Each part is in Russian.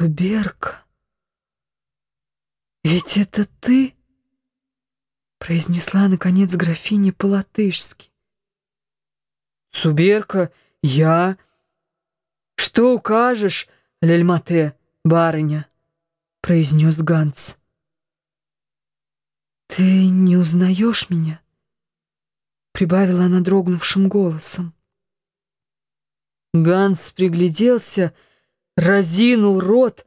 Цуберка, ведь это ты? Произнесла, наконец, графиня по-латышски. Цуберка, я... Что укажешь, Лельмате, барыня? Произнес Ганс. Ты не узнаешь меня? Прибавила она дрогнувшим голосом. Ганс пригляделся, разинул рот,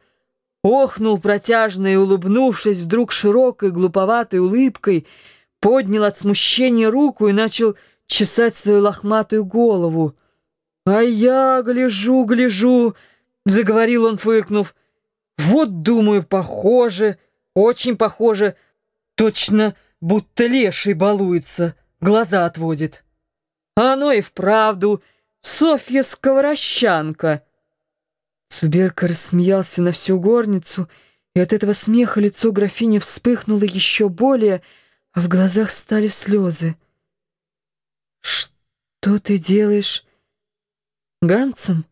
охнул протяжно и, улыбнувшись вдруг широкой глуповатой улыбкой, поднял от смущения руку и начал чесать свою лохматую голову. «А я гляжу, гляжу!» — заговорил он, фыркнув. «Вот, думаю, похоже, очень похоже, точно будто леший балуется, глаза отводит. А оно и вправду Софья Сковорощанка!» Цуберка рассмеялся на всю горницу, и от этого смеха лицо графини вспыхнуло еще более, а в глазах стали слезы. «Что ты делаешь?» «Ганцем?»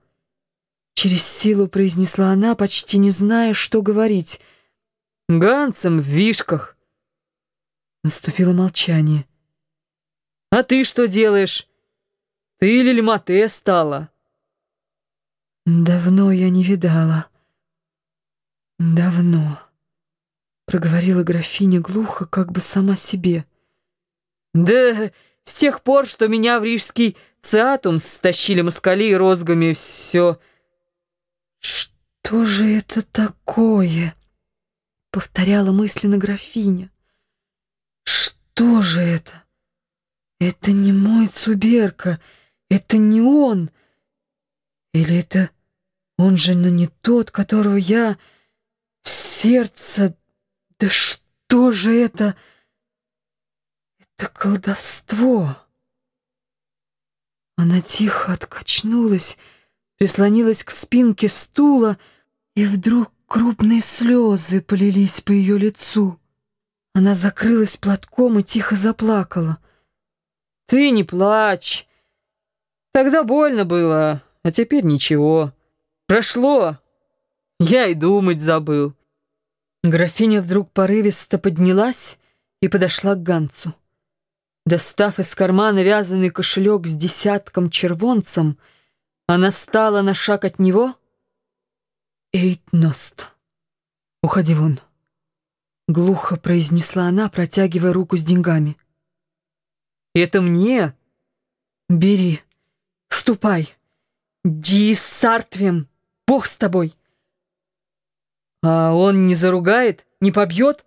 Через силу произнесла она, почти не зная, что говорить. «Ганцем в вишках!» Наступило молчание. «А ты что делаешь? Ты Лильмате стала?» «Давно я не видала. Давно», — проговорила графиня глухо, как бы сама себе. «Да с тех пор, что меня в рижский циатум стащили москали и розгами, все...» «Что же это такое?» — повторяла мысленно графиня. «Что же это? Это не мой Цуберка, это не он!» Или это он же, но не тот, которого я в сердце... Да что же это? Это колдовство. Она тихо откачнулась, прислонилась к спинке стула, и вдруг крупные слезы полились по ее лицу. Она закрылась платком и тихо заплакала. «Ты не плачь! Тогда больно было!» А теперь ничего. Прошло. Я и думать забыл. Графиня вдруг порывисто поднялась и подошла к Ганцу. Достав из кармана вязаный кошелек с десятком червонцем, она стала на шаг от него. «Эйтност, уходи вон», — глухо произнесла она, протягивая руку с деньгами. «Это мне?» «Бери, ступай». Ди Сартвим, бог с тобой. А он не заругает, не побьет?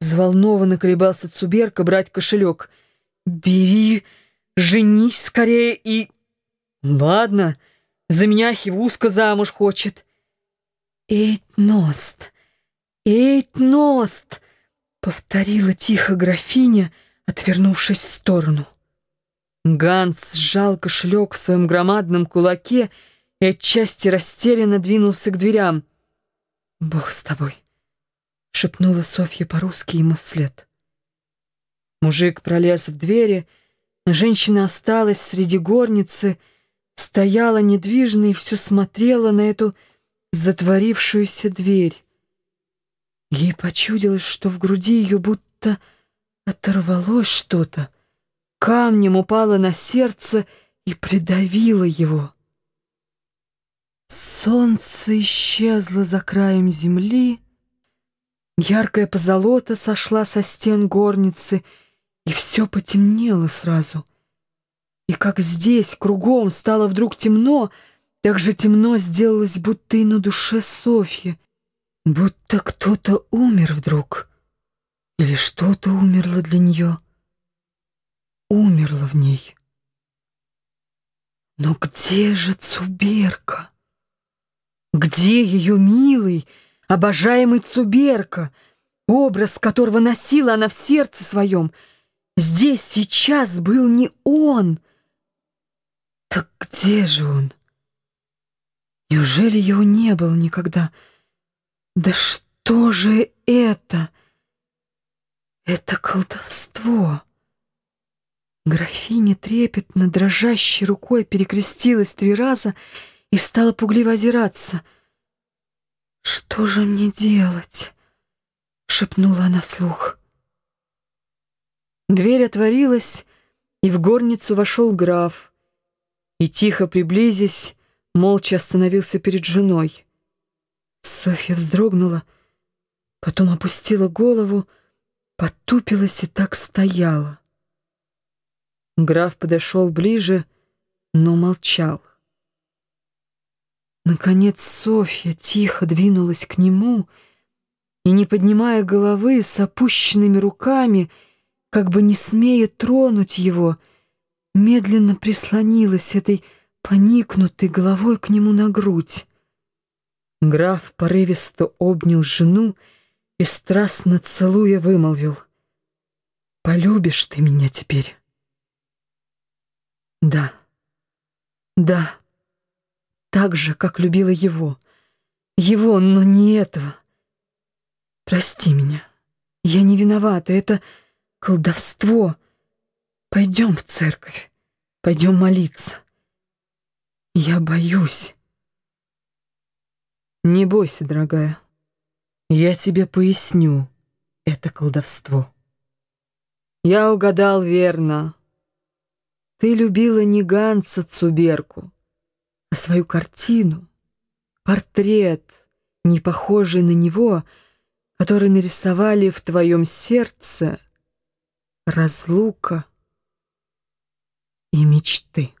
Взволнованно колебался Цуберка брать кошелек. Бери, женись скорее и... Ладно, за меня Хивуска замуж хочет. Эйтност, Эйтност, повторила тихо графиня, отвернувшись в сторону. Ганс сжал кошелек в своем громадном кулаке и отчасти растерянно двинулся к дверям. «Бог с тобой», — шепнула Софья по-русски ему вслед. Мужик пролез в двери, женщина осталась среди горницы, стояла недвижно и все смотрела на эту затворившуюся дверь. Ей почудилось, что в груди ее будто оторвалось что-то, камнем упала на сердце и придавила его. Солнце исчезло за краем земли, яркая позолота сошла со стен горницы, и все потемнело сразу. И как здесь, кругом, стало вдруг темно, так же темно сделалось, будто и на душе Софьи, будто кто-то умер вдруг, или что-то умерло для нее умерла в ней. Но где же Цуберка? Где ее милый, обожаемый Цуберка, образ которого носила она в сердце своем? Здесь сейчас был не он. Так где же он? Неужели его не было никогда? Да что же это? Это колдовство. Графиня трепетно, дрожащей рукой перекрестилась три раза и стала пугливо озираться. «Что же мне делать?» — шепнула она вслух. Дверь отворилась, и в горницу вошел граф, и, тихо приблизясь, молча остановился перед женой. Софья вздрогнула, потом опустила голову, потупилась и так стояла. Граф подошел ближе, но молчал. Наконец Софья тихо двинулась к нему и, не поднимая головы, с опущенными руками, как бы не смея тронуть его, медленно прислонилась этой поникнутой головой к нему на грудь. Граф порывисто обнял жену и, страстно целуя, вымолвил. «Полюбишь ты меня теперь?» «Да, да, так же, как любила его. Его, но не этого. Прости меня, я не виновата, это колдовство. Пойдем в церковь, пойдем молиться. Я боюсь». Не бойся, дорогая. Я тебе поясню это колдовство. Я угадал верно. Ты любила не Ганса Цуберку, а свою картину, портрет, не похожий на него, который нарисовали в твоем сердце разлука и мечты.